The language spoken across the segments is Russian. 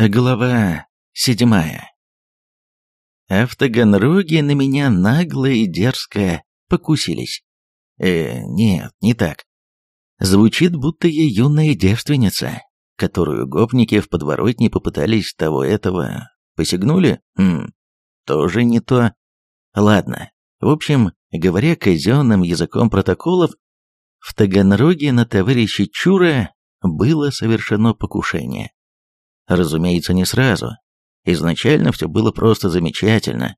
Глава седьмая. Автогонроги на меня нагло и дерзко покусились. Э, нет, не так. Звучит, будто я юная девственница, которую гопники в подворотне попытались того-этого. Посягнули? Хм, тоже не то. Ладно, в общем, говоря казенным языком протоколов, в Таганроге на товарища Чура было совершено покушение. Разумеется, не сразу. Изначально все было просто замечательно.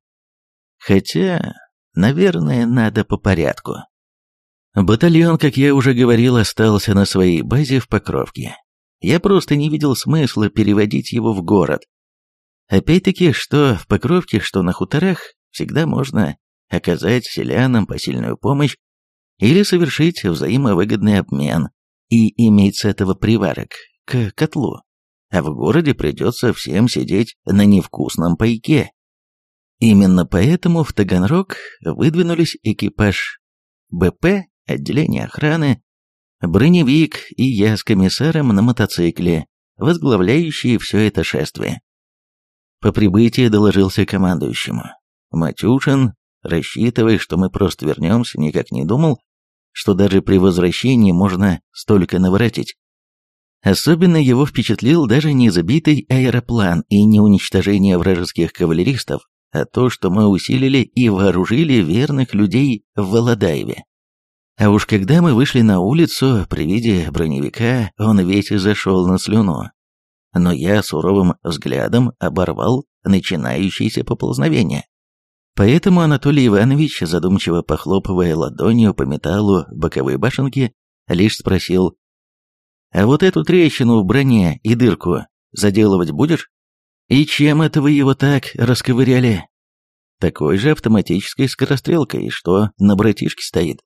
Хотя, наверное, надо по порядку. Батальон, как я уже говорил, остался на своей базе в Покровке. Я просто не видел смысла переводить его в город. Опять-таки, что в Покровке, что на хуторах, всегда можно оказать селянам посильную помощь или совершить взаимовыгодный обмен и иметь с этого приварок к котлу а в городе придется всем сидеть на невкусном пайке. Именно поэтому в Таганрог выдвинулись экипаж БП, отделение охраны, броневик и я с комиссаром на мотоцикле, возглавляющие все это шествие. По прибытии доложился командующему. Матюшин, рассчитывая, что мы просто вернемся, никак не думал, что даже при возвращении можно столько наворотить. Особенно его впечатлил даже не забитый аэроплан и не уничтожение вражеских кавалеристов, а то, что мы усилили и вооружили верных людей в Володаеве. А уж когда мы вышли на улицу, при виде броневика, он весь зашел на слюну. Но я суровым взглядом оборвал начинающееся поползновение. Поэтому Анатолий Иванович, задумчиво похлопывая ладонью по металлу боковой башенки, лишь спросил а вот эту трещину в броне и дырку заделывать будешь? И чем это вы его так расковыряли? Такой же автоматической скорострелкой, что на братишке стоит.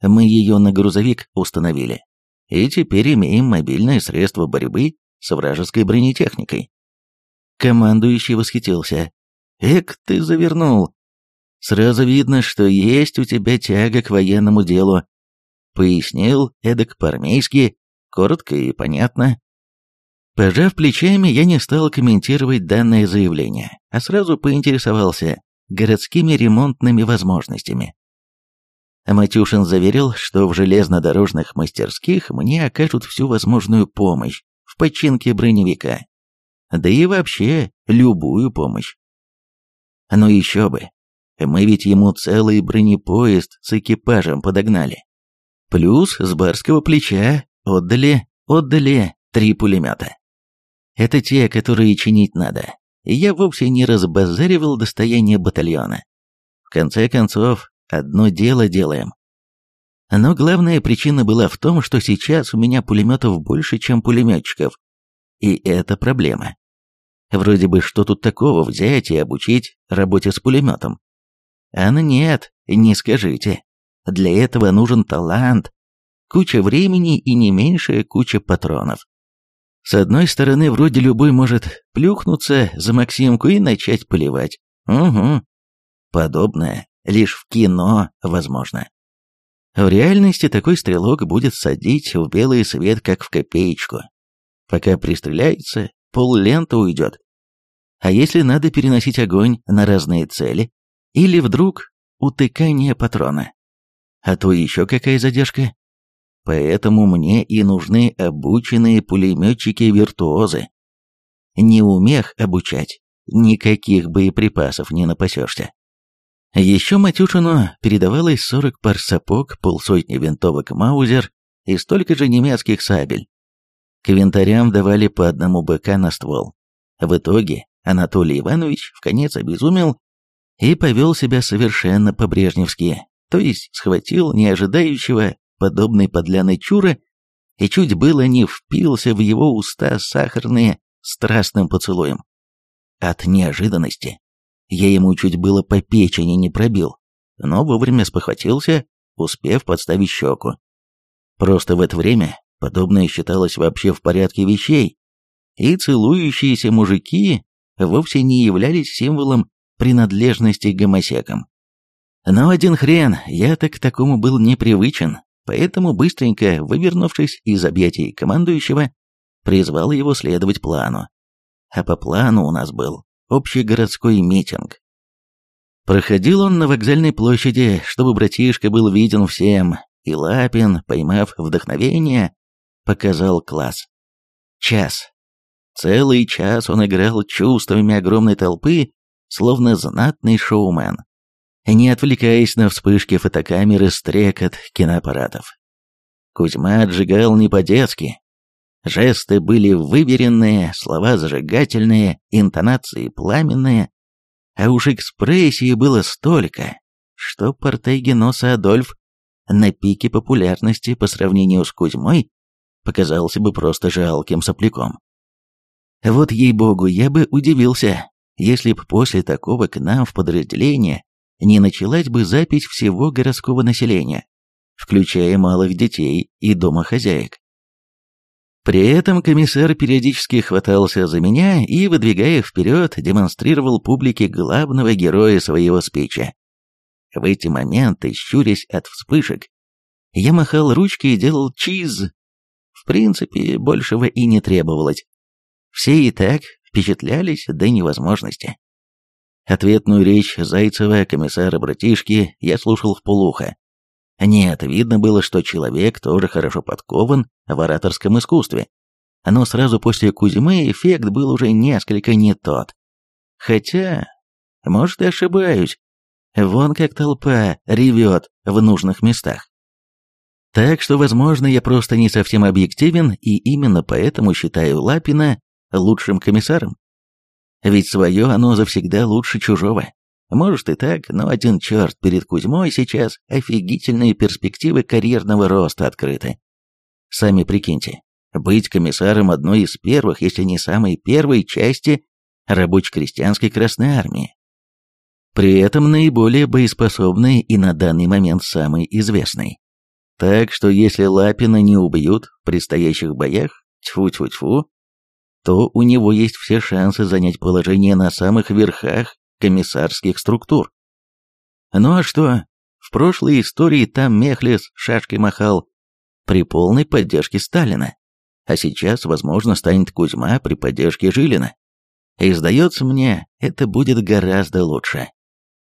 Мы ее на грузовик установили. И теперь имеем мобильное средство борьбы с вражеской бронетехникой. Командующий восхитился. «Эк, ты завернул! Сразу видно, что есть у тебя тяга к военному делу», пояснил эдак по-армейски, коротко и понятно. Пожав плечами, я не стал комментировать данное заявление, а сразу поинтересовался городскими ремонтными возможностями. Матюшин заверил, что в железнодорожных мастерских мне окажут всю возможную помощь в починке броневика, да и вообще любую помощь. Но еще бы, мы ведь ему целый бронепоезд с экипажем подогнали. Плюс с барского плеча Отдали, отдали три пулемета. Это те, которые чинить надо. Я вовсе не разбазаривал достояние батальона. В конце концов, одно дело делаем. Но главная причина была в том, что сейчас у меня пулеметов больше, чем пулеметчиков. И это проблема. Вроде бы, что тут такого взять и обучить работе с пулеметом? А ну нет, не скажите. Для этого нужен талант, куча времени и не меньшая куча патронов. С одной стороны, вроде любой может плюхнуться за Максимку и начать поливать. Угу. Подобное лишь в кино возможно. В реальности такой стрелок будет садить в белый свет, как в копеечку. Пока пристреляется, пол ленты уйдет. А если надо переносить огонь на разные цели, или вдруг утыкание патрона? А то еще какая задержка? Поэтому мне и нужны обученные пулеметчики-виртуозы. Не умех обучать, никаких боеприпасов не напасешься. Еще Матюшину передавалось 40 пар сапог, полсотни винтовок Маузер и столько же немецких сабель. К винтарям давали по одному БК на ствол. В итоге Анатолий Иванович в конец обезумел и повел себя совершенно по-брежневски, то есть схватил неожидающего подобной подляной чуры, и чуть было не впился в его уста сахарные страстным поцелуем. От неожиданности я ему чуть было по печени не пробил, но вовремя спохватился, успев подставить щеку. Просто в это время подобное считалось вообще в порядке вещей, и целующиеся мужики вовсе не являлись символом принадлежности к гомосекам. Но один хрен, я так к такому был непривычен, Поэтому, быстренько вывернувшись из объятий командующего, призвал его следовать плану. а по плану у нас был общегородской митинг. Проходил он на вокзальной площади, чтобы братишка был виден всем, и Лапин, поймав вдохновение, показал класс. Час. Целый час он играл чувствами огромной толпы, словно знатный шоумен, не отвлекаясь на вспышки фотокамеры стрекот киноаппаратов. Кузьма отжигал не по-детски. Жесты были выверенные, слова зажигательные, интонации пламенные, а уж экспрессии было столько, что Портегинос Адольф на пике популярности по сравнению с Кузьмой показался бы просто жалким сопляком. Вот ей-богу, я бы удивился, если б после такого к нам в подразделение не началась бы запись всего городского населения, включая малых детей и домохозяек. При этом комиссар периодически хватался за меня и, выдвигая вперед, демонстрировал публике главного героя своего спича. В эти моменты, щурясь от вспышек, я махал ручкой и делал чиз. В принципе, большего и не требовалось. Все и так впечатлялись до невозможности. Ответную речь Зайцева, комиссара-братишки, я слушал в полухо. Нет, видно было, что человек тоже хорошо подкован в ораторском искусстве. Но сразу после Кузьмы эффект был уже несколько не тот. Хотя, может, и ошибаюсь. Вон как толпа ревет в нужных местах. Так что, возможно, я просто не совсем объективен, и именно поэтому считаю Лапина лучшим комиссаром. Ведь свое оно завсегда лучше чужого. Может и так, но один черт перед Кузьмой сейчас офигительные перспективы карьерного роста открыты. Сами прикиньте, быть комиссаром одной из первых, если не самой первой части рабоче-крестьянской Красной Армии. При этом наиболее боеспособной и на данный момент самой известной. Так что если Лапина не убьют в предстоящих боях, тьфу-тьфу-тьфу, то у него есть все шансы занять положение на самых верхах комиссарских структур. Ну а что? В прошлой истории там Мехлис шашкой махал при полной поддержке Сталина, а сейчас, возможно, станет Кузьма при поддержке Жилина. И сдается мне, это будет гораздо лучше.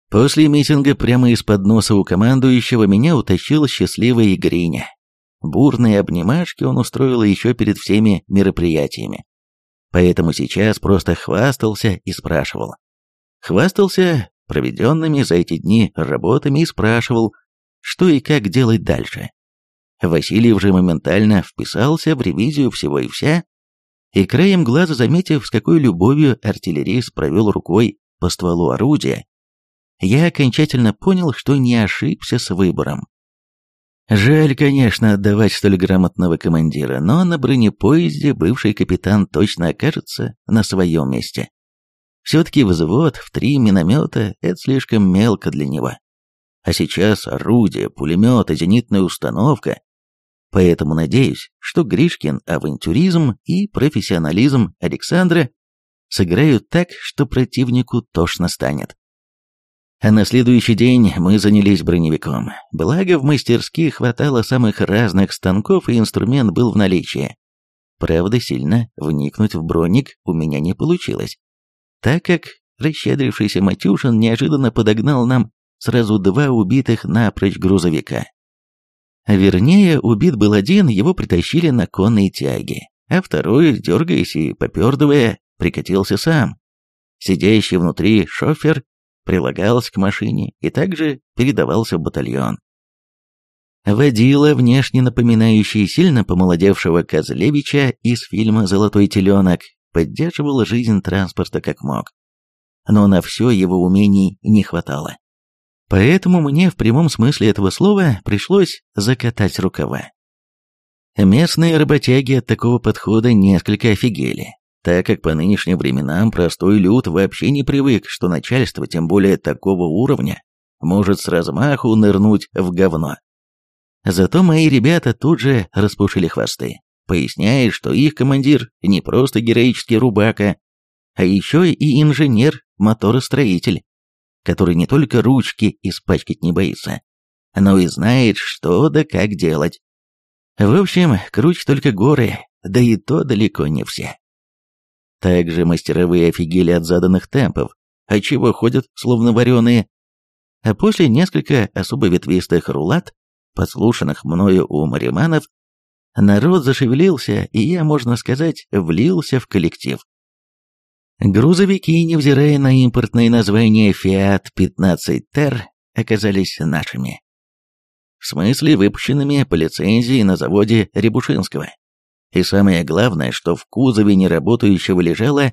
После митинга прямо из-под носа у командующего меня утащил счастливый Гриня. Бурные обнимашки он устроил еще перед всеми мероприятиями. Поэтому сейчас просто хвастался и спрашивал. Хвастался проведенными за эти дни работами и спрашивал, что и как делать дальше. Васильев же моментально вписался в ревизию всего и вся, и краем глаза заметив, с какой любовью артиллерист провел рукой по стволу орудия, я окончательно понял, что не ошибся с выбором. Жаль, конечно, отдавать столь грамотного командира, но на бронепоезде бывший капитан точно окажется на своем месте. Все-таки взвод в три миномета – это слишком мелко для него. А сейчас орудие, пулеметы, зенитная установка. Поэтому надеюсь, что Гришкин авантюризм и профессионализм Александра сыграют так, что противнику тошно станет. А на следующий день мы занялись броневиком. Благо, в мастерских хватало самых разных станков, и инструмент был в наличии. Правда, сильно вникнуть в броник у меня не получилось, так как расщедрившийся Матюшин неожиданно подогнал нам сразу два убитых напрочь грузовика. Вернее, убит был один, его притащили на конной тяге, а второй, дергаясь и попердывая, прикатился сам. Сидящий внутри шофер прилагался к машине и также передавался в батальон. Водила, внешне напоминающий сильно помолодевшего Козлевича из фильма «Золотой теленок», поддерживал жизнь транспорта как мог. Но на все его умений не хватало. Поэтому мне в прямом смысле этого слова пришлось закатать рукава. Местные работяги от такого подхода несколько офигели так как по нынешним временам простой люд вообще не привык, что начальство, тем более такого уровня, может с размаху нырнуть в говно. Зато мои ребята тут же распушили хвосты, поясняя, что их командир не просто героический рубака, а еще и инженер-моторостроитель, который не только ручки испачкать не боится, но и знает, что да как делать. В общем, круче только горы, да и то далеко не все. Также мастеровые офигели от заданных темпов, отчего ходят словно вареные. А после несколько особо ветвистых рулат, подслушанных мною у мариманов, народ зашевелился, и я, можно сказать, влился в коллектив. Грузовики, невзирая на импортные названия Fiat 15 Ter, оказались нашими. В смысле, выпущенными по лицензии на заводе Рябушинского. И самое главное, что в кузове неработающего лежала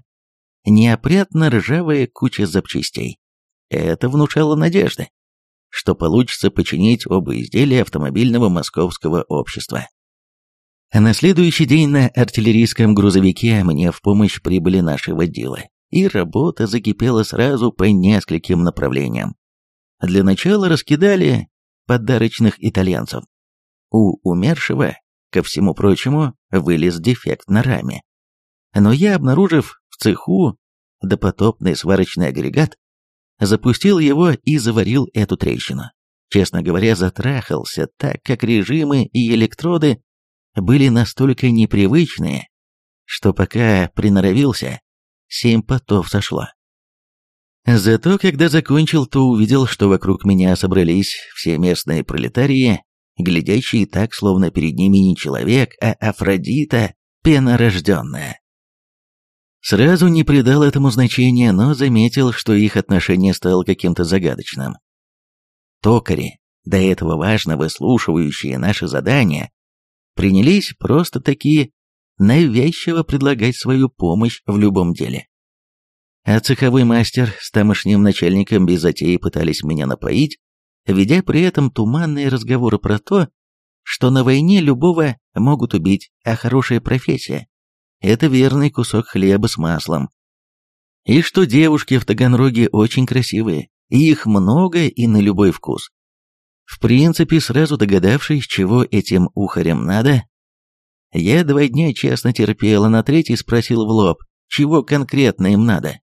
неопрятно ржавая куча запчастей. Это внушало надежды, что получится починить оба изделия автомобильного московского общества. На следующий день на артиллерийском грузовике мне в помощь прибыли наши водилы, и работа закипела сразу по нескольким направлениям. Для начала раскидали подарочных итальянцев. У умершего, ко всему прочему, вылез дефект на раме. Но я, обнаружив в цеху допотопный сварочный агрегат, запустил его и заварил эту трещину. Честно говоря, затрахался, так как режимы и электроды были настолько непривычные, что пока приноровился, семь потов сошло. Зато, когда закончил, то увидел, что вокруг меня собрались все местные пролетарии, глядящие так, словно перед ними не человек, а Афродита, пенорожденная. Сразу не придал этому значения, но заметил, что их отношение стало каким-то загадочным. Токари, до этого важно выслушивающие наши задания, принялись просто такие навязчиво предлагать свою помощь в любом деле. А цеховой мастер с тамошним начальником без затеи пытались меня напоить, ведя при этом туманные разговоры про то, что на войне любого могут убить, а хорошая профессия – это верный кусок хлеба с маслом. И что девушки в Таганроге очень красивые, и их много и на любой вкус. В принципе, сразу догадавшись, чего этим ухарям надо, я два дня честно терпел, а на третий спросил в лоб, чего конкретно им надо.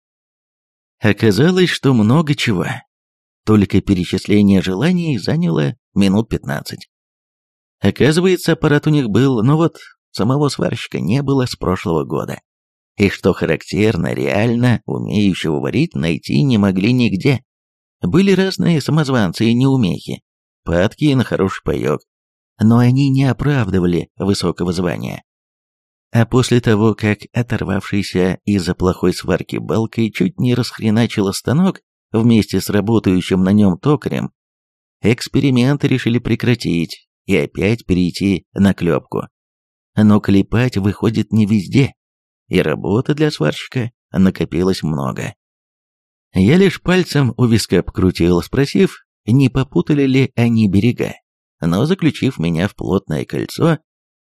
Оказалось, что много чего. Только перечисление желаний заняло минут пятнадцать. Оказывается, аппарат у них был, но вот самого сварщика не было с прошлого года. И что характерно, реально умеющего варить найти не могли нигде. Были разные самозванцы и неумехи, падки на хороший паек, но они не оправдывали высокого звания. А после того, как оторвавшийся из-за плохой сварки балкой чуть не расхреначила станок вместе с работающим на нем токарем, эксперименты решили прекратить и опять перейти на клепку. Но клепать выходит не везде, и работы для сварщика накопилось много. Я лишь пальцем у виска покрутил, спросив, не попутали ли они берега, но заключив меня в плотное кольцо,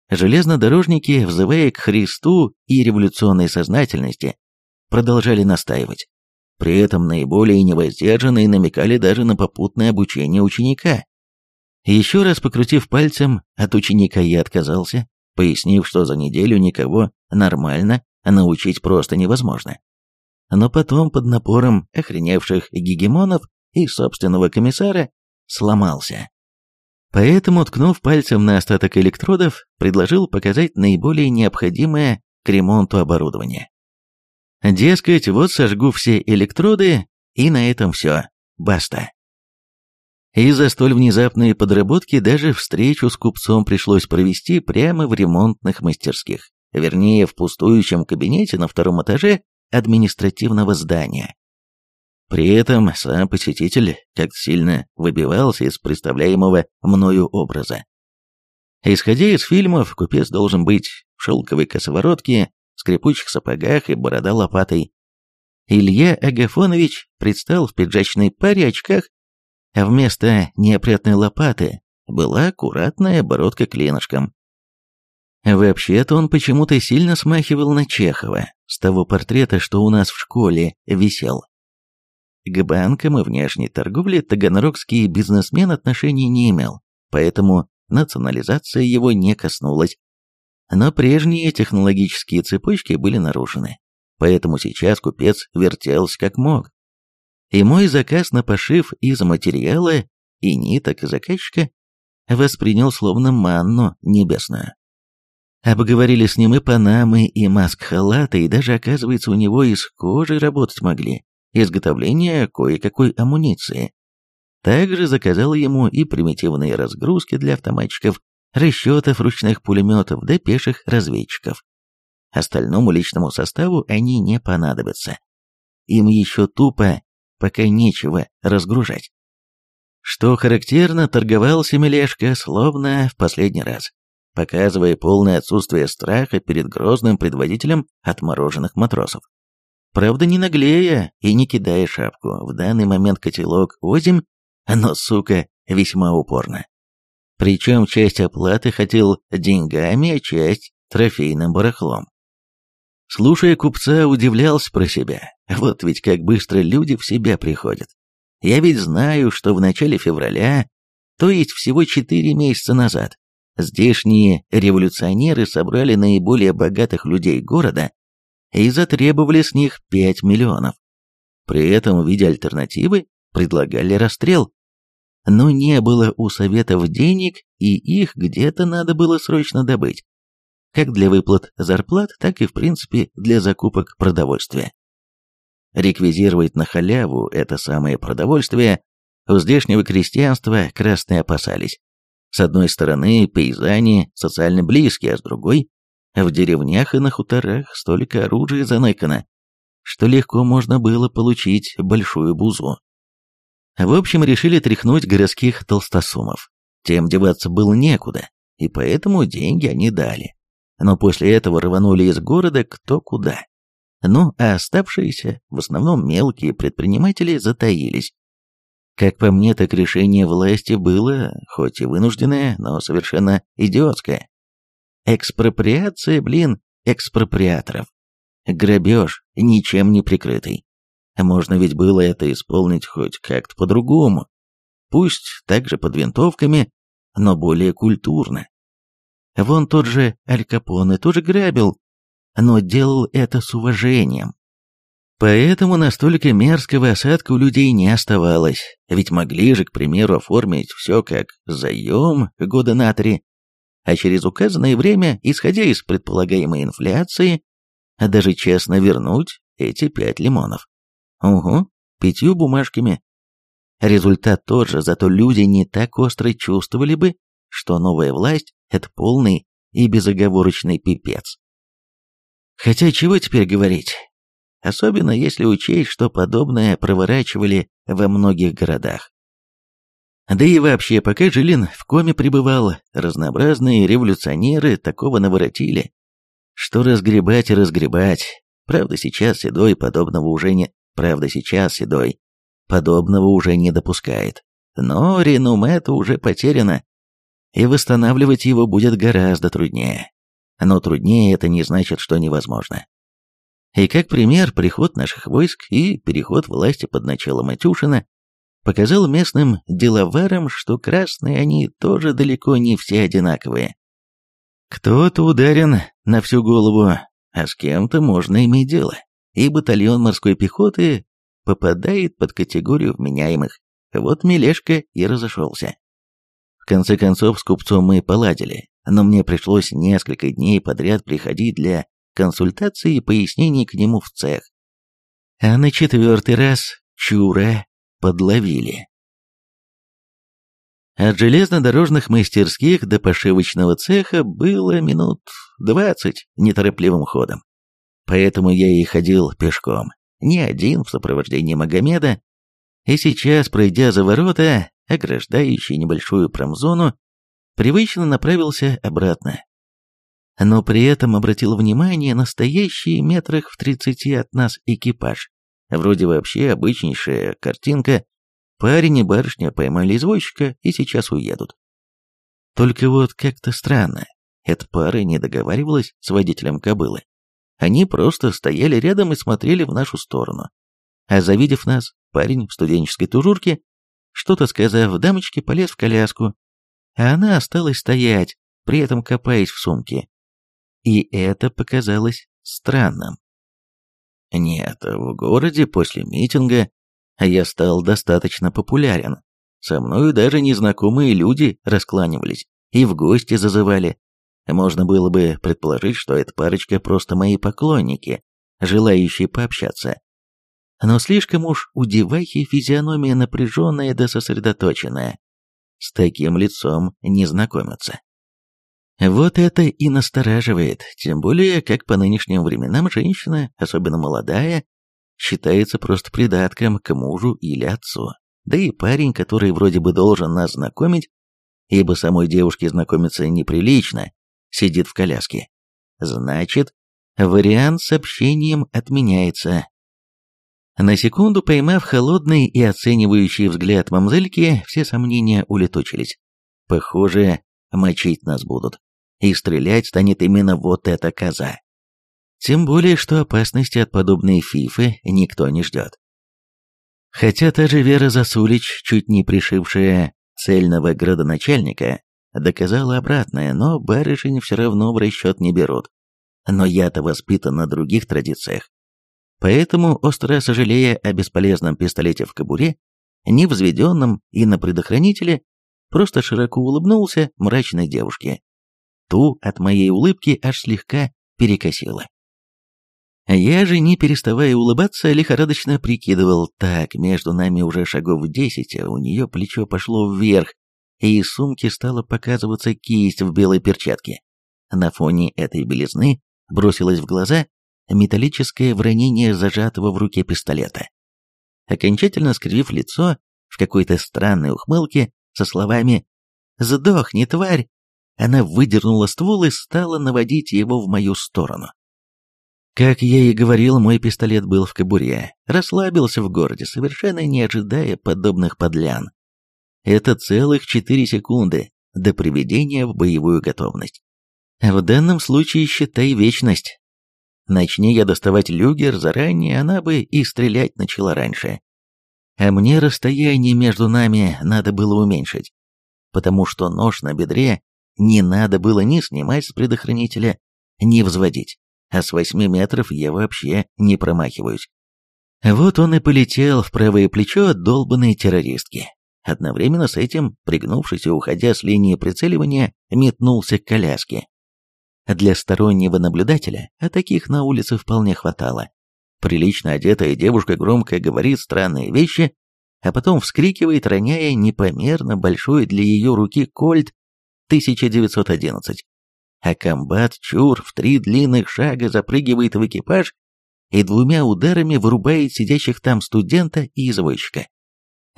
Железнодорожники, взывая к Христу и революционной сознательности, продолжали настаивать. При этом наиболее невоздержанные намекали даже на попутное обучение ученика. Еще раз покрутив пальцем, от ученика я отказался, пояснив, что за неделю никого нормально научить просто невозможно. Но потом под напором охреневших гегемонов и собственного комиссара сломался. Поэтому, ткнув пальцем на остаток электродов, предложил показать наиболее необходимое к ремонту оборудование. Дескать, вот сожгу все электроды, и на этом все. Баста. Из-за столь внезапной подработки даже встречу с купцом пришлось провести прямо в ремонтных мастерских, вернее, в пустующем кабинете на втором этаже административного здания. При этом сам посетитель как-то сильно выбивался из представляемого мною образа. Исходя из фильмов, купец должен быть в шелковой косоворотке, скрипучих сапогах и борода лопатой. Илья Агафонович предстал в пиджачной паре очках, а вместо неопрятной лопаты была аккуратная бородка клинышком. Вообще-то он почему-то сильно смахивал на Чехова, с того портрета, что у нас в школе висел. К банкам и внешней торговле таганрогский бизнесмен отношений не имел, поэтому национализация его не коснулась. Но прежние технологические цепочки были нарушены, поэтому сейчас купец вертелся как мог. И мой заказ на пошив из материала и ниток заказчика воспринял словно манну небесную. Обговорили с ним и панамы, и маск-халаты, и даже, оказывается, у него из кожи работать могли. Изготовление кое-какой амуниции. Также заказал ему и примитивные разгрузки для автоматчиков, расчетов ручных пулеметов да пеших разведчиков. Остальному личному составу они не понадобятся. Им еще тупо пока нечего разгружать. Что характерно, торговался Мелешка словно в последний раз, показывая полное отсутствие страха перед грозным предводителем отмороженных матросов. Правда, не наглея и не кидая шапку, в данный момент котелок озим, но, сука, весьма упорно. Причем часть оплаты хотел деньгами, а часть трофейным барахлом. Слушая купца, удивлялся про себя. Вот ведь как быстро люди в себя приходят. Я ведь знаю, что в начале февраля, то есть всего четыре месяца назад, здешние революционеры собрали наиболее богатых людей города и затребовали с них 5 миллионов. При этом в виде альтернативы предлагали расстрел. Но не было у Советов денег, и их где-то надо было срочно добыть. Как для выплат зарплат, так и в принципе для закупок продовольствия. Реквизировать на халяву это самое продовольствие у здешнего крестьянства красные опасались. С одной стороны, пейзане социально близкие, а с другой, в деревнях и на хуторах столько оружия заныкано, что легко можно было получить большую бузу. В общем, решили тряхнуть городских толстосумов. Тем деваться было некуда, и поэтому деньги они дали. Но после этого рванули из города кто куда. Ну, а оставшиеся, в основном мелкие предприниматели, затаились. Как по мне, так решение власти было, хоть и вынужденное, но совершенно идиотское. Экспроприация, блин, экспроприаторов. Грабеж, ничем не прикрытый. Можно ведь было это исполнить хоть как-то по-другому. Пусть также под винтовками, но более культурно. Вон тот же Аль Капоне тоже грабил, но делал это с уважением. Поэтому настолько мерзкого осадка у людей не оставалось, ведь могли же, к примеру, оформить все как заем года на три, а через указанное время, исходя из предполагаемой инфляции, а даже честно вернуть эти пять лимонов. Угу, пятью бумажками. Результат тот же, зато люди не так остро чувствовали бы, что новая власть – это полный и безоговорочный пипец. Хотя чего теперь говорить? Особенно если учесть, что подобное проворачивали во многих городах. Да и вообще, пока Жилин в коме пребывал, разнообразные революционеры такого наворотили, что разгребать и разгребать. Правда, сейчас Седой подобного уже не... Правда, сейчас Седой подобного уже не допускает. Но ренуме-то уже потеряно, и восстанавливать его будет гораздо труднее. Но труднее это не значит, что невозможно. И как пример, приход наших войск и переход власти под началом Матюшина показал местным деловарам, что красные они тоже далеко не все одинаковые. Кто-то ударен на всю голову, а с кем-то можно иметь дело, и батальон морской пехоты попадает под категорию вменяемых. Вот Мелешка и разошелся. В конце концов, с купцом мы поладили, но мне пришлось несколько дней подряд приходить для консультации и пояснений к нему в цех. А на четвертый раз чура подловили. От железнодорожных мастерских до пошивочного цеха было минут двадцать неторопливым ходом. Поэтому я и ходил пешком, не один в сопровождении Магомеда, и сейчас, пройдя за ворота, ограждающие небольшую промзону, привычно направился обратно. Но при этом обратил внимание на стоящий метрах в тридцати от нас экипаж. Вроде вообще обычнейшая картинка. Парень и барышня поймали извозчика и сейчас уедут. Только вот как-то странно. Эта пара не договаривалась с водителем кобылы. Они просто стояли рядом и смотрели в нашу сторону. А завидев нас, парень в студенческой тужурке, что-то сказав дамочке, полез в коляску а она осталась стоять, при этом копаясь в сумке. И это показалось странным. Нет, в городе после митинга я стал достаточно популярен. Со мною даже незнакомые люди раскланивались и в гости зазывали. Можно было бы предположить, что эта парочка просто мои поклонники, желающие пообщаться. Но слишком уж у девахи физиономия напряженная да сосредоточенная. С таким лицом не знакомятся. Вот это и настораживает, тем более, как по нынешним временам женщина, особенно молодая, считается просто придатком к мужу или отцу. Да и парень, который вроде бы должен нас знакомить, ибо самой девушке знакомиться неприлично, сидит в коляске. Значит, вариант с общением отменяется. На секунду поймав холодный и оценивающий взгляд мамзельки, все сомнения улетучились. Похоже, мочить нас будут и стрелять станет именно вот эта коза. Тем более, что опасности от подобной фифы никто не ждет. Хотя та же Вера Засулич, чуть не пришившая цельного градоначальника, доказала обратное, но барышень все равно в расчет не берут. Но я-то воспитан на других традициях. Поэтому, остро сожалея о бесполезном пистолете в кобуре, невзведенном и на предохранителе, просто широко улыбнулся мрачной девушке ту от моей улыбки аж слегка перекосило. Я же, не переставая улыбаться, лихорадочно прикидывал, так, между нами уже шагов десять, а у нее плечо пошло вверх, и из сумки стала показываться кисть в белой перчатке. На фоне этой белизны бросилось в глаза металлическое вранение зажатого в руке пистолета. Окончательно скривив лицо в какой-то странной ухмылке со словами «Сдохни, тварь!» Она выдернула ствол и стала наводить его в мою сторону. Как я и говорил, мой пистолет был в кобуре, расслабился в городе, совершенно не ожидая подобных подлян. Это целых четыре секунды до приведения в боевую готовность. В данном случае считай вечность. Начни я доставать люгер заранее, она бы и стрелять начала раньше. А мне расстояние между нами надо было уменьшить, потому что нож на бедре не надо было ни снимать с предохранителя, ни взводить, а с восьми метров я вообще не промахиваюсь. Вот он и полетел в правое плечо долбанной террористки. Одновременно с этим, пригнувшись и уходя с линии прицеливания, метнулся к коляске. Для стороннего наблюдателя, а таких на улице вполне хватало. Прилично одетая девушка громко говорит странные вещи, а потом вскрикивает, роняя непомерно большой для ее руки кольт 1911. А комбат Чур в три длинных шага запрыгивает в экипаж и двумя ударами вырубает сидящих там студента и извозчика.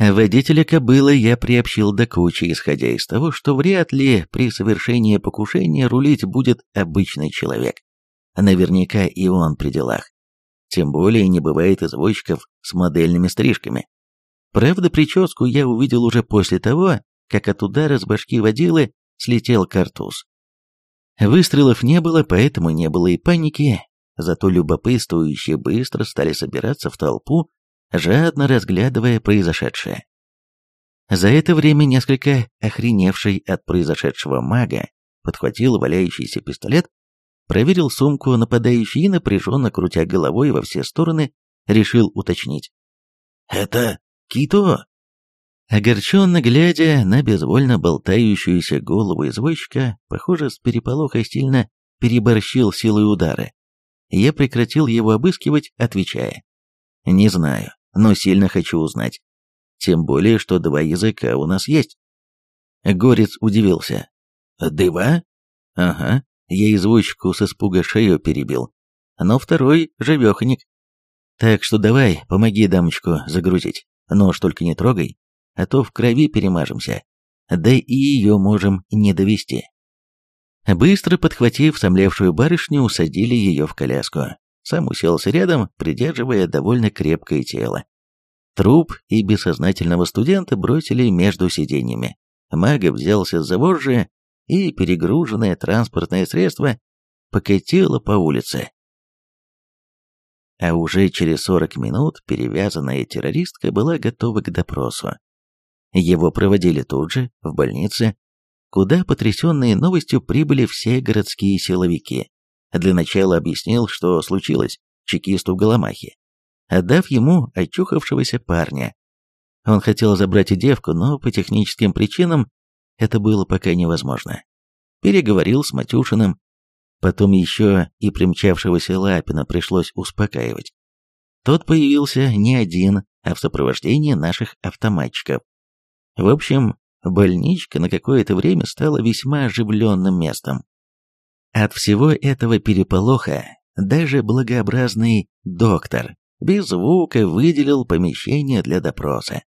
Водителя кобылы я приобщил до кучи, исходя из того, что вряд ли при совершении покушения рулить будет обычный человек. Наверняка и он при делах. Тем более не бывает извозчиков с модельными стрижками. Правда, прическу я увидел уже после того, как от удара с башки водилы слетел картуз. Выстрелов не было, поэтому не было и паники, зато любопытствующие быстро стали собираться в толпу, жадно разглядывая произошедшее. За это время несколько охреневший от произошедшего мага подхватил валяющийся пистолет, проверил сумку нападающий и, напряженно крутя головой во все стороны, решил уточнить. «Это Кито?» Огорченно глядя на безвольно болтающуюся голову извозчика, похоже, с переполоха сильно переборщил силой удара. Я прекратил его обыскивать, отвечая. «Не знаю, но сильно хочу узнать. Тем более, что два языка у нас есть». Горец удивился. «Дыва?» «Ага, я извозчику с испуга шею перебил. Но второй живеханик. Так что давай, помоги дамочку загрузить. Нож только не трогай, а то в крови перемажемся, да и ее можем не довести. Быстро подхватив сомлевшую барышню, усадили ее в коляску. Сам уселся рядом, придерживая довольно крепкое тело. Труп и бессознательного студента бросили между сиденьями. Мага взялся за вожжи, и перегруженное транспортное средство покатило по улице. А уже через 40 минут перевязанная террористка была готова к допросу. Его проводили тут же, в больнице, куда потрясенные новостью прибыли все городские силовики. Для начала объяснил, что случилось чекисту Голомахе, отдав ему очухавшегося парня. Он хотел забрать и девку, но по техническим причинам это было пока невозможно. переговорил с Матюшиным. Потом еще и примчавшегося Лапина пришлось успокаивать. Тот появился не один, а в сопровождении наших автоматчиков. В общем, больничка на какое-то время стала весьма оживленным местом. От всего этого переполоха даже благообразный доктор без звука выделил помещение для допроса.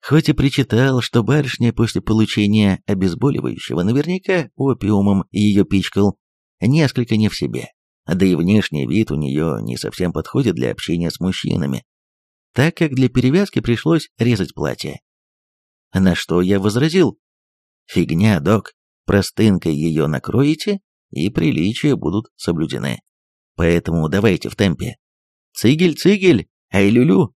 Хоть и причитал, что барышня после получения обезболивающего наверняка опиумом ее пичкал, несколько не в себе, да и внешний вид у нее не совсем подходит для общения с мужчинами, так как для перевязки пришлось резать платье. На что я возразил, «Фигня, док, простынкой ее накроете, и приличия будут соблюдены. Поэтому давайте в темпе. Цигель-цигель, ай-лю-лю!»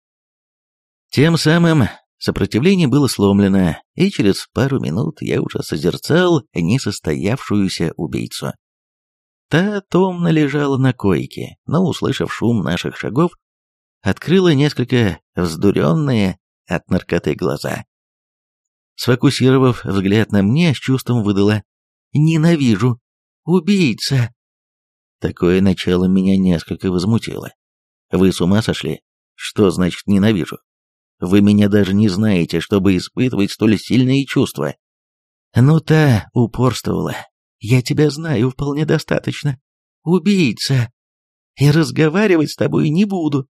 Тем самым сопротивление было сломлено, и через пару минут я уже созерцал несостоявшуюся убийцу. Та томно лежала на койке, но, услышав шум наших шагов, открыла несколько вздуренные от наркоты глаза. Сфокусировав взгляд на мне, с чувством выдала «Ненавижу! Убийца!» Такое начало меня несколько возмутило. «Вы с ума сошли? Что значит «ненавижу»? Вы меня даже не знаете, чтобы испытывать столь сильные чувства». Ну, та упорствовала. «Я тебя знаю вполне достаточно. Убийца! И разговаривать с тобой не буду».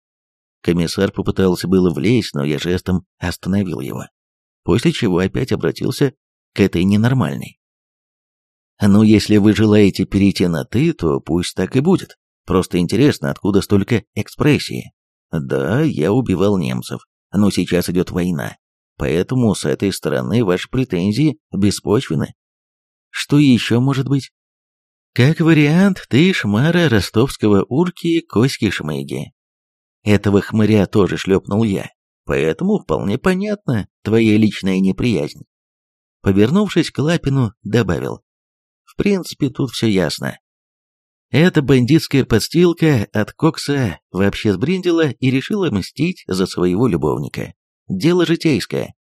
Комиссар попытался было влезть, но я жестом остановил его после чего опять обратился к этой ненормальной. «Ну, если вы желаете перейти на «ты», то пусть так и будет. Просто интересно, откуда столько экспрессии. Да, я убивал немцев, но сейчас идет война, поэтому с этой стороны ваши претензии беспочвены. Что еще может быть? Как вариант, ты шмара ростовского урки Коськи Шмыги. Этого хмыря тоже шлепнул я, Поэтому вполне понятна твоя личная неприязнь. Повернувшись к Лапину, добавил. Принципе, тут все ясно. Эта бандитская подстилка от Кокса вообще сбрендила и решила мстить за своего любовника. Дело житейское.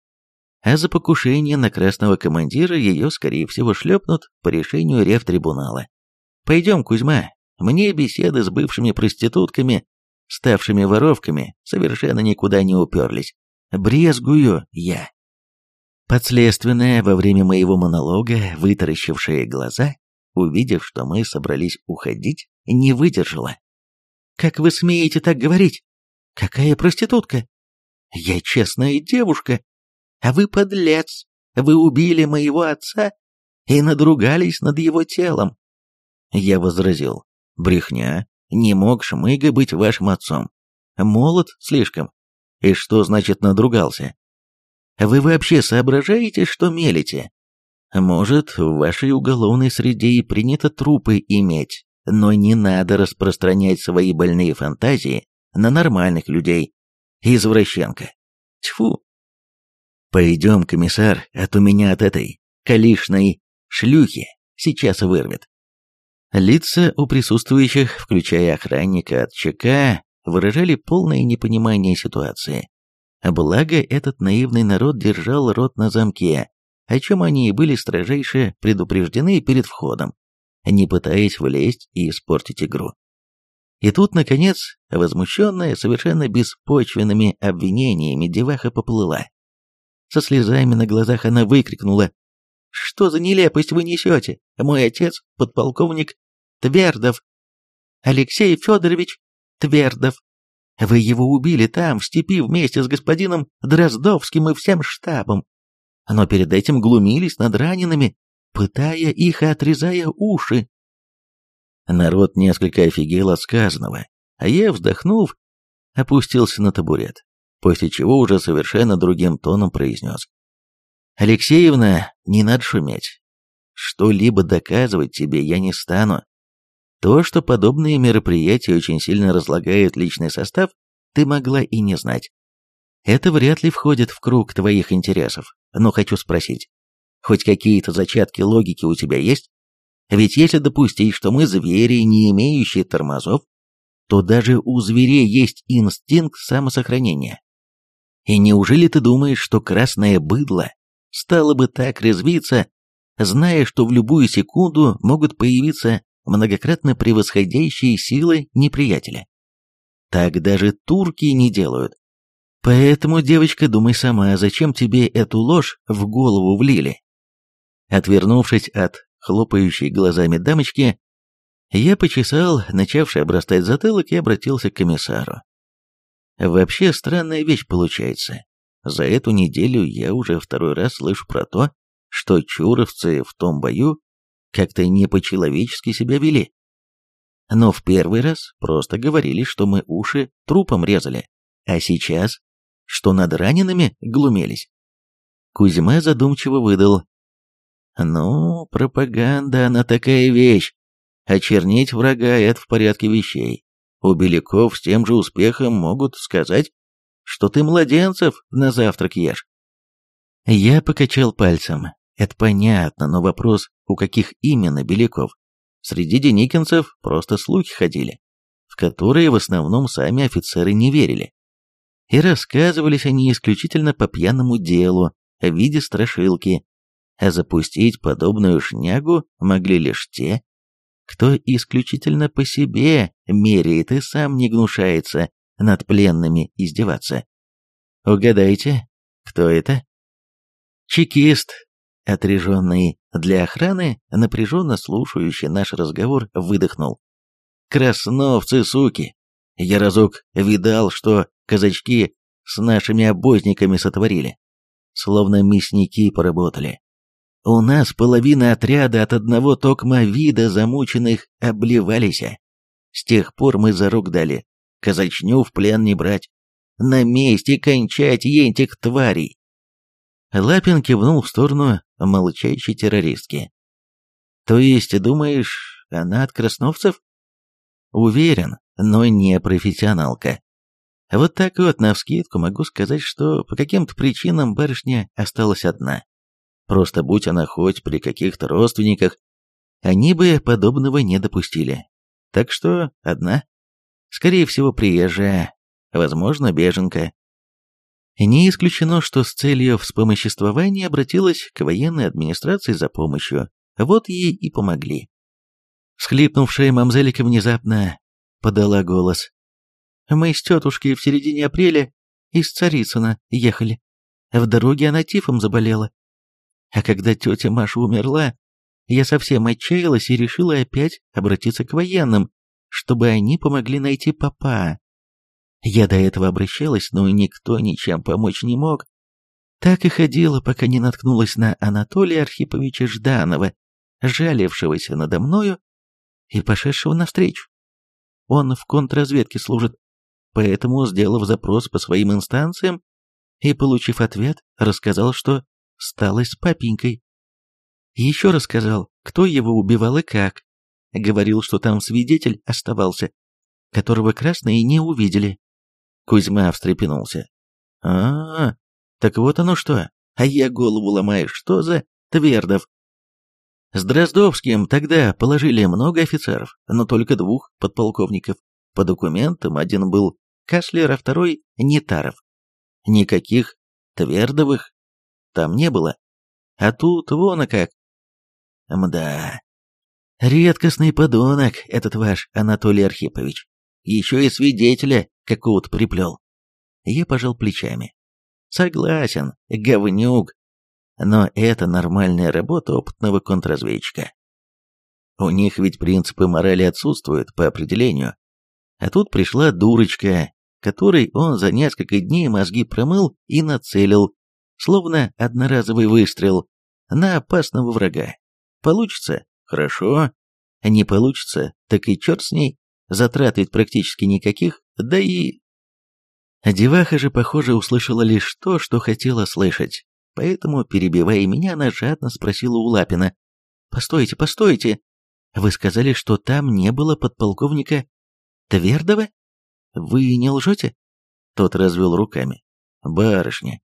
А за покушение на красного командира ее, скорее всего, шлепнут по решению рефтрибунала. Пойдем, Кузьма, мне беседы с бывшими проститутками ставшими воровками, совершенно никуда не уперлись. Брезгую я. Подследственная во время моего монолога, вытаращившая глаза, увидев, что мы собрались уходить, не выдержала. «Как вы смеете так говорить? Какая проститутка? Я честная девушка, а вы подлец. Вы убили моего отца и надругались над его телом». Я возразил. «Брехня. Не мог Шмыга быть вашим отцом. Молод слишком. И что значит надругался? Вы вообще соображаете, что мелите? Может, в вашей уголовной среде и принято трупы иметь, но не надо распространять свои больные фантазии на нормальных людей. Извращенка. Тьфу. Пойдем, комиссар, а то меня от этой калишной шлюхи сейчас вырвет. Лица у присутствующих, включая охранника от ЧК, выражали полное непонимание ситуации. Благо, этот наивный народ держал рот на замке, о чем они и были строжайше предупреждены перед входом, не пытаясь влезть и испортить игру. И тут, наконец, возмущенная совершенно беспочвенными обвинениями деваха поплыла. Со слезами на глазах она выкрикнула что за нелепость вы несете? Мой отец, подполковник Твердов. Алексей Федорович Твердов. Вы его убили там, в степи, вместе с господином Дроздовским и всем штабом. Но перед этим глумились над ранеными, пытая их и отрезая уши. Народ несколько офигел от сказанного, а я, вздохнув, опустился на табурет, после чего уже совершенно другим тоном произнес. «Алексеевна, не надо шуметь. Что-либо доказывать тебе я не стану. То, что подобные мероприятия очень сильно разлагают личный состав, ты могла и не знать. Это вряд ли входит в круг твоих интересов, но хочу спросить, хоть какие-то зачатки логики у тебя есть? Ведь если допустить, что мы звери, не имеющие тормозов, то даже у зверей есть инстинкт самосохранения. И неужели ты думаешь, что красное быдло стало бы так резвиться, зная, что в любую секунду могут появиться многократно превосходящие силы неприятеля. Так даже турки не делают. Поэтому, девочка, думай сама, зачем тебе эту ложь в голову влили? Отвернувшись от хлопающей глазами дамочки, я почесал начавший обрастать затылок и обратился к комиссару. Вообще странная вещь получается. За эту неделю я уже второй раз слышу про то, что чуровцы в том бою как-то не по-человечески себя вели. Но в первый раз просто говорили, что мы уши трупом резали, а сейчас, что над ранеными глумелись. Кузьма задумчиво выдал. «Ну, пропаганда, она такая вещь. Очернить врага — это в порядке вещей. У беляков с тем же успехом могут сказать, что ты младенцев на завтрак ешь». Я покачал пальцем. Это понятно, но вопрос, у каких именно беляков? Среди деникинцев просто слухи ходили, в которые в основном сами офицеры не верили. И рассказывались они исключительно по пьяному делу, в виде страшилки, а запустить подобную шнягу могли лишь те, кто исключительно по себе меряет и сам не гнушается над пленными издеваться. Угадайте, кто это? Чекист, Отряженный для охраны, напряженно слушающий наш разговор, выдохнул. «Красновцы, суки! Я разок видал, что казачки с нашими обозниками сотворили. Словно мясники поработали. У нас половина отряда от одного токма вида замученных обливались. С тех пор мы за рук дали. Казачню в плен не брать. На месте кончать ентик тварей. Лапин кивнул в сторону молчащей террористки. «То есть, думаешь, она от красновцев?» «Уверен, но не профессионалка. Вот так вот, навскидку, могу сказать, что по каким-то причинам барышня осталась одна. Просто будь она хоть при каких-то родственниках, они бы подобного не допустили. Так что одна. Скорее всего, приезжая, возможно, беженка. Не исключено, что с целью вспомоществования обратилась к военной администрации за помощью. Вот ей и помогли. Всхлипнувшая мамзелика внезапно подала голос. «Мы с тетушкой в середине апреля из Царицына ехали. В дороге она тифом заболела. А когда тетя Маша умерла, я совсем отчаялась и решила опять обратиться к военным, чтобы они помогли найти папа. Я до этого обращалась, но никто ничем помочь не мог. Так и ходила, пока не наткнулась на Анатолия Архиповича Жданова, жалевшегося надо мною и пошедшего навстречу. Он в контрразведке служит, поэтому, сделав запрос по своим инстанциям и получив ответ, рассказал, что стало с папенькой. Еще рассказал, кто его убивал и как. Говорил, что там свидетель оставался, которого красные не увидели. Кузьма встрепенулся. а, -а, -а так вот оно что. А я голову ломаю, что за Твердов? С Дроздовским тогда положили много офицеров, но только двух подполковников. По документам один был Каслер, а второй — Нетаров. Никаких Твердовых там не было. А тут вон как. Мда. Редкостный подонок этот ваш Анатолий Архипович. Еще и свидетеля какого-то приплел. Я пожал плечами. Согласен, говнюк. Но это нормальная работа опытного контрразведчика. У них ведь принципы морали отсутствуют по определению. А тут пришла дурочка, которой он за несколько дней мозги промыл и нацелил, словно одноразовый выстрел, на опасного врага. Получится? Хорошо. Не получится, так и черт с ней. Затрат ведь практически никаких, да и... Деваха же, похоже, услышала лишь то, что хотела слышать, поэтому, перебивая меня, она жадно спросила у Лапина. «Постойте, постойте! Вы сказали, что там не было подполковника Твердова? Вы не лжете?» Тот развел руками. «Барышня,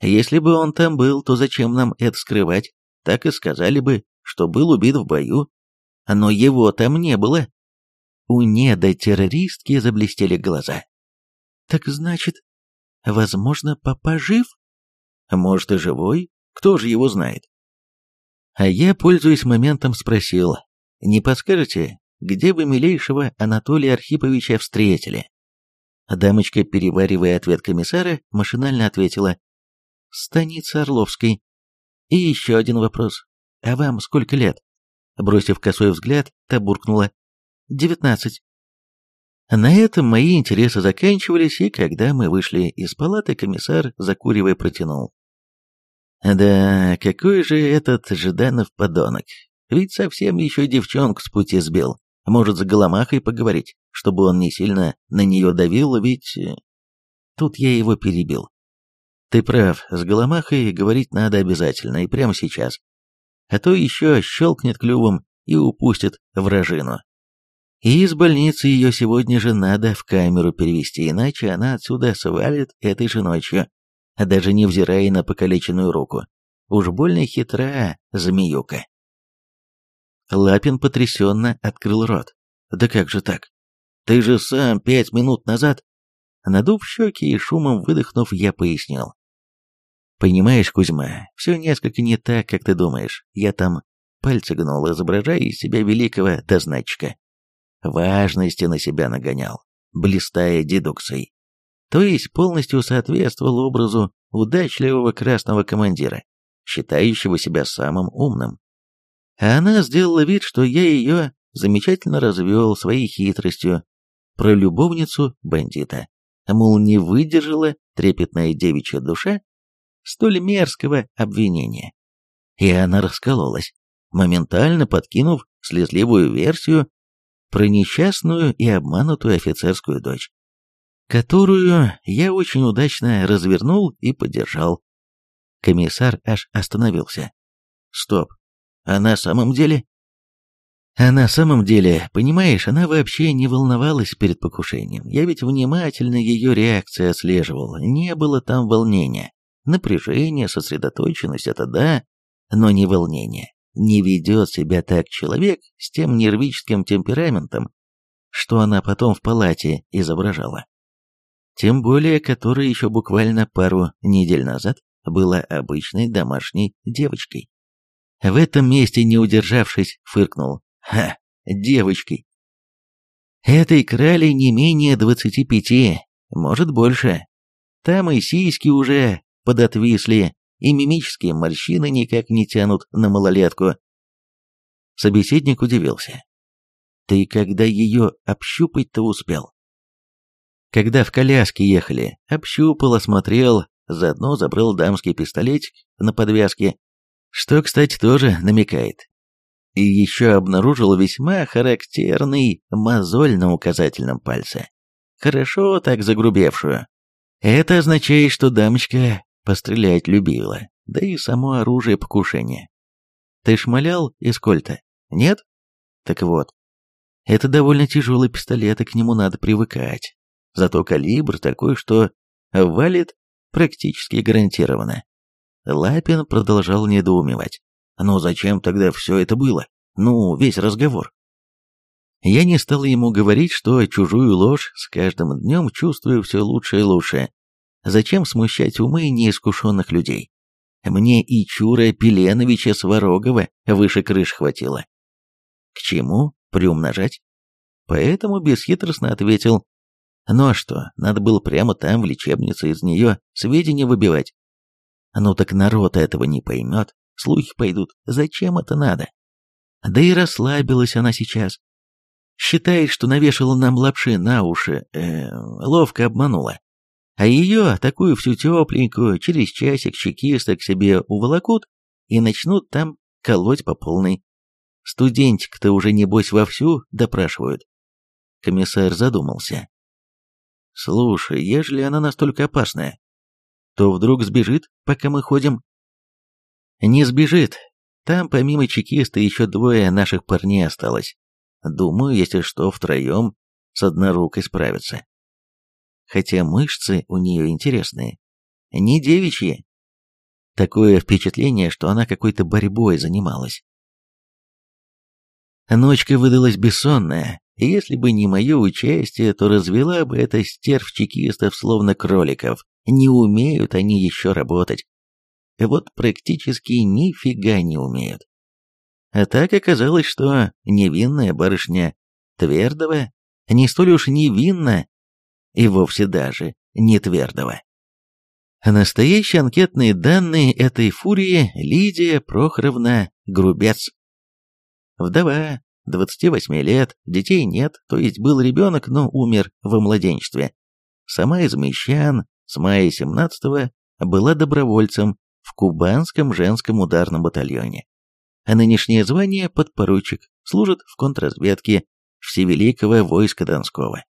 если бы он там был, то зачем нам это скрывать? Так и сказали бы, что был убит в бою. Но его там не было. У недотеррористки заблестели глаза. «Так значит, возможно, папа жив?» «Может, и живой? Кто же его знает?» А я, пользуясь моментом, спросил, не подскажете, где вы милейшего Анатолия Архиповича встретили? Дамочка, переваривая ответ комиссара, машинально ответила «Станица Орловской». И еще один вопрос. «А вам сколько лет?» Бросив косой взгляд, та буркнула «Девятнадцать». На этом мои интересы заканчивались, и когда мы вышли из палаты, комиссар, закуривая, протянул. Да, какой же этот Жданов подонок. Ведь совсем еще девчонку с пути сбил. Может, с Голомахой поговорить, чтобы он не сильно на нее давил, ведь... Э, тут я его перебил. Ты прав, с Голомахой говорить надо обязательно, и прямо сейчас. А то еще щелкнет клювом и упустит вражину. И из больницы ее сегодня же надо в камеру перевести, иначе она отсюда свалит этой же ночью, даже невзирая на покалеченную руку. Уж больно хитра змеюка. Лапин потрясенно открыл рот. «Да как же так? Ты же сам пять минут назад...» Надув щеки и шумом выдохнув, я пояснил. «Понимаешь, Кузьма, все несколько не так, как ты думаешь. Я там пальцы гнул, изображая из себя великого дозначка важности на себя нагонял, блистая дедукцией. То есть полностью соответствовал образу удачливого красного командира, считающего себя самым умным. А она сделала вид, что я ее замечательно развел своей хитростью про любовницу бандита. Мол, не выдержала трепетная девичья душа столь мерзкого обвинения. И она раскололась, моментально подкинув слезливую версию про несчастную и обманутую офицерскую дочь, которую я очень удачно развернул и поддержал. Комиссар аж остановился. Стоп, а на самом деле? А на самом деле, понимаешь, она вообще не волновалась перед покушением. Я ведь внимательно ее реакции отслеживал. Не было там волнения. Напряжение, сосредоточенность — это да, но не волнение не ведет себя так человек с тем нервическим темпераментом, что она потом в палате изображала. Тем более, которая еще буквально пару недель назад была обычной домашней девочкой. В этом месте, не удержавшись, фыркнул. «Ха, девочкой!» Этой крали не менее двадцати пяти, может больше. Там и сиськи уже подотвисли, и мимические морщины никак не тянут на малолетку. Собеседник удивился. «Ты когда ее общупать-то успел?» Когда в коляске ехали, общупал, осмотрел, заодно забрал дамский пистолетик на подвязке, что, кстати, тоже намекает. И еще обнаружил весьма характерный мозоль на указательном пальце. Хорошо так загрубевшую. Это означает, что дамочка Пострелять любила, да и само оружие покушения. Ты шмалял из кольта? Нет? Так вот, это довольно тяжелый пистолет, и к нему надо привыкать. Зато калибр такой, что валит практически гарантированно. Лапин продолжал недоумевать. Ну зачем тогда все это было? Ну, весь разговор. Я не стал ему говорить, что чужую ложь с каждым днем чувствую все лучше и лучше, Зачем смущать умы неискушенных людей? Мне и Чура Пеленовича Сварогова выше крыш хватило. К чему приумножать? Поэтому бесхитростно ответил. Ну а что, надо было прямо там, в лечебнице, из нее сведения выбивать. Ну так народ этого не поймет, слухи пойдут. Зачем это надо? Да и расслабилась она сейчас. Считает, что навешала нам лапши на уши, э, ловко обманула. А ее, такую всю тепленькую, через часик чекисты к себе уволокут и начнут там колоть по полной. Студентик-то уже, небось, вовсю допрашивают. Комиссар задумался. Слушай, ежели она настолько опасная, то вдруг сбежит, пока мы ходим? Не сбежит. Там помимо чекиста еще двое наших парней осталось. Думаю, если что, втроем с однорукой справятся хотя мышцы у нее интересные. Не девичьи. Такое впечатление, что она какой-то борьбой занималась. Ночка выдалась бессонная, и если бы не мое участие, то развела бы это стерв чекистов словно кроликов. Не умеют они еще работать. Вот практически нифига не умеют. А так оказалось, что невинная барышня Твердого не столь уж невинна и вовсе даже не Твердого. Настоящие анкетные данные этой фурии Лидия Прохоровна Грубец. Вдова, 28 лет, детей нет, то есть был ребенок, но умер во младенчестве. Сама из Мещан с мая 17 была добровольцем в Кубанском женском ударном батальоне. А нынешнее звание подпоручик служит в контрразведке Всевеликого войска Донского.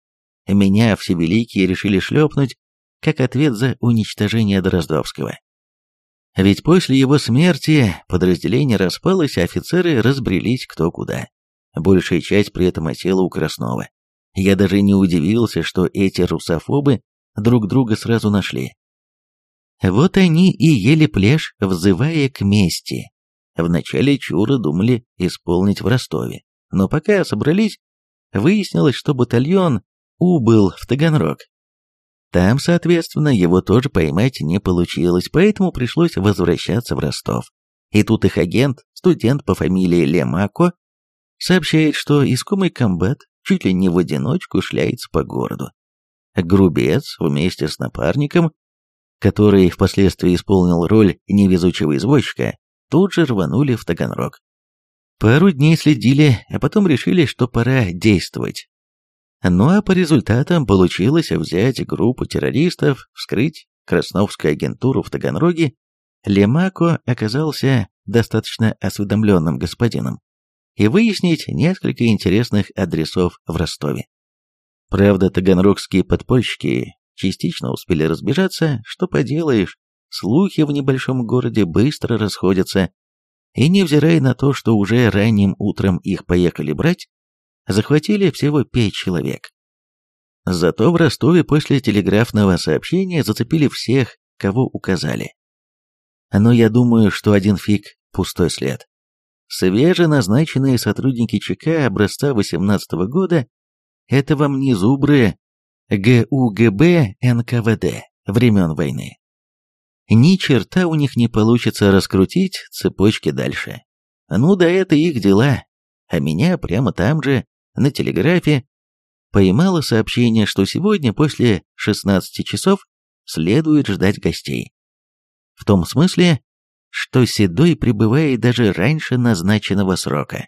Меня Всевеликие решили шлепнуть, как ответ за уничтожение Дроздовского. Ведь после его смерти подразделение распалось, а офицеры разбрелись кто куда. Большая часть при этом осела у Краснова. Я даже не удивился, что эти русофобы друг друга сразу нашли. Вот они и ели плешь, взывая к мести. Вначале Чура думали исполнить в Ростове, но пока собрались, выяснилось, что батальон убыл в Таганрог. Там, соответственно, его тоже поймать не получилось, поэтому пришлось возвращаться в Ростов. И тут их агент, студент по фамилии Лемако, сообщает, что искомый комбат чуть ли не в одиночку шляется по городу. Грубец вместе с напарником, который впоследствии исполнил роль невезучего извозчика, тут же рванули в Таганрог. Пару дней следили, а потом решили, что пора действовать. Ну а по результатам получилось взять группу террористов, вскрыть красновскую агентуру в Таганроге. Лемако оказался достаточно осведомленным господином и выяснить несколько интересных адресов в Ростове. Правда, таганрогские подпольщики частично успели разбежаться, что поделаешь, слухи в небольшом городе быстро расходятся, и невзирая на то, что уже ранним утром их поехали брать, захватили всего пять человек. Зато в Ростове после телеграфного сообщения зацепили всех, кого указали. Но я думаю, что один фиг – пустой след. Свеженазначенные сотрудники ЧК образца 18 -го года – это вам не зубры ГУГБ НКВД времен войны. Ни черта у них не получится раскрутить цепочки дальше. Ну да это их дела. А меня прямо там же, на телеграфе, поймало сообщение, что сегодня после 16 часов следует ждать гостей. В том смысле, что Седой прибывает даже раньше назначенного срока.